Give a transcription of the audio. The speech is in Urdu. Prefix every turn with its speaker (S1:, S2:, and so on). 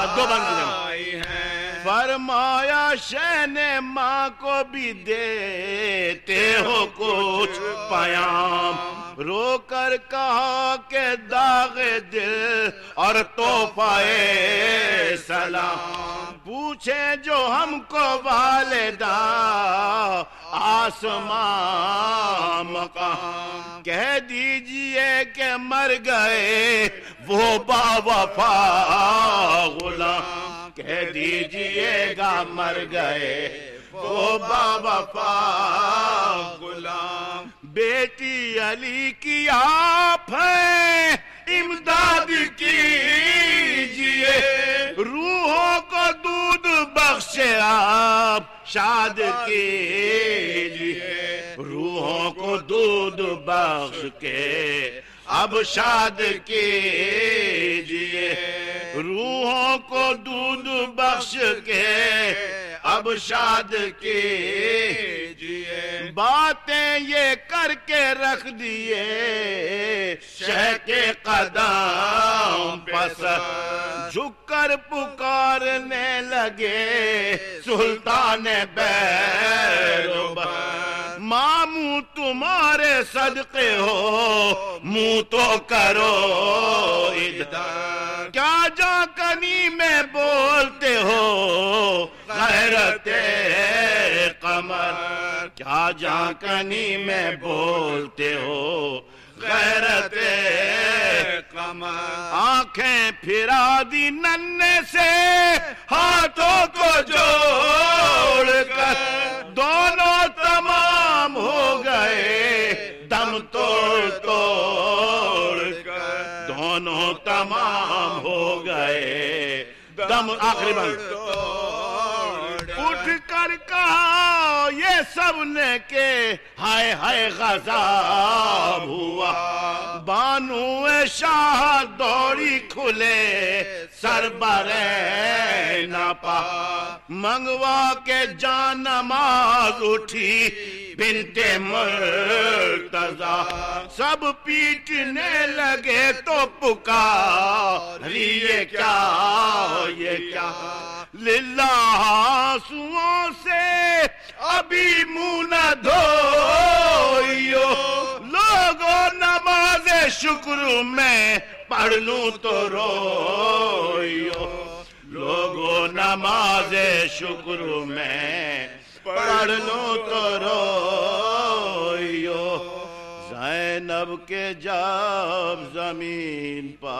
S1: بس دو بند
S2: ہیں
S1: فرمایا شین ماں کو بھی دیتے ہو کچھ پیام۔ رو کر کہا کہ داغ دل اور تحفہ سلام۔ پوچھے جو ہم کو والدہ آسمان مقام۔ کہہ دیجیے کہ مر گئے وہ با وفا غلام کہہ دیجیے گا مر گئے۔ وہ با وفا
S2: غلام
S1: بیٹی علی کی آپ ہے، امداد کیجیے۔ روحوں کو دودھ بخشے آپ شاد کیجیے۔ روحوں کو دودھ بخش کے اب شاد کیجیے۔ روحوں کو دودھ بخش کے اب شاد کیجیے۔ باتیں یہ کر کے رکھ دیے شہ کے قدم پس۔ جھک کر پکارنے لگے۔ سلطان بیروبر تمہارے صدقے ہو، منہ تو کرو، ادھر۔ کیا جا کنی میں بولتے ہو، غیرت قمر۔ کیا جا کنی میں بولتے ہو، غیرت
S2: قمر۔
S1: آنکھیں پھرا دی ننے سے، ہاتھوں کو جوڑ توڑ توڑ کر دونوں تمام ہو گئے۔ دم آخری بند۔ اٹھ کر کہا یہ سب نے کہ ہائے ہائے غذاب ہوا۔ بانو شاہ دوڑی کھلے، سر برے نہ پا منگوا کے جان نماز اٹھی بنتے مرتضا سب پیٹنے لگے تو پکار یہ کیا یہ کیا؟ للہ سوؤں سے ابھی منہ نہ دھوئیو۔ لوگوں نماز شکر میں پڑھ لوں تو روئیو۔ لوگوں نماز شکر میں پڑھ لوں تو روئیو۔ زینب کے جب زمین پا